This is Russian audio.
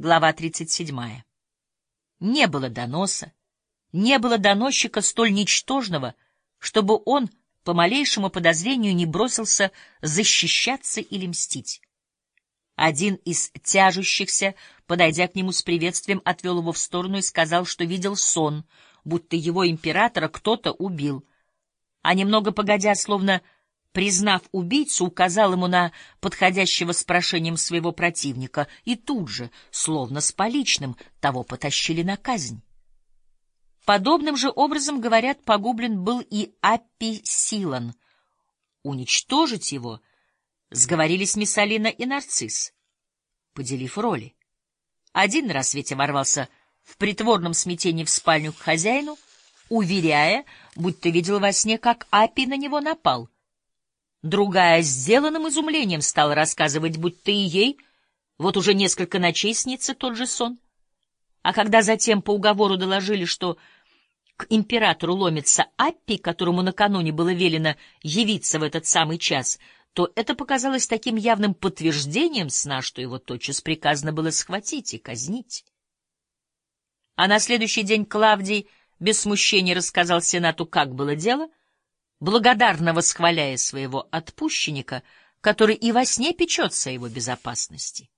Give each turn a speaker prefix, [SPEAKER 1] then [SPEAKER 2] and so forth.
[SPEAKER 1] Глава 37. Не было доноса, не было доносчика столь ничтожного, чтобы он по малейшему подозрению не бросился защищаться или мстить. Один из тяжущихся, подойдя к нему с приветствием, отвел его в сторону и сказал, что видел сон, будто его императора кто-то убил. А немного погодя, словно признав убийцу, указал ему на подходящего с прошением своего противника, и тут же, словно с поличным, того потащили на казнь. Подобным же образом, говорят, погублен был и Аппи Силан. Уничтожить его сговорились Миссалина и Нарцисс, поделив роли. Один на рассвете ворвался в притворном смятении в спальню к хозяину, уверяя, будто видел во сне, как Аппи на него напал — Другая сделанным изумлением стала рассказывать, будто и ей вот уже несколько ночей снится тот же сон. А когда затем по уговору доложили, что к императору ломится Аппи, которому накануне было велено явиться в этот самый час, то это показалось таким явным подтверждением сна, что его тотчас приказано было схватить и казнить. А на следующий день Клавдий без смущения рассказал Сенату, как было дело — благодарно восхваляя своего отпущенника, который и во сне печется о его безопасности.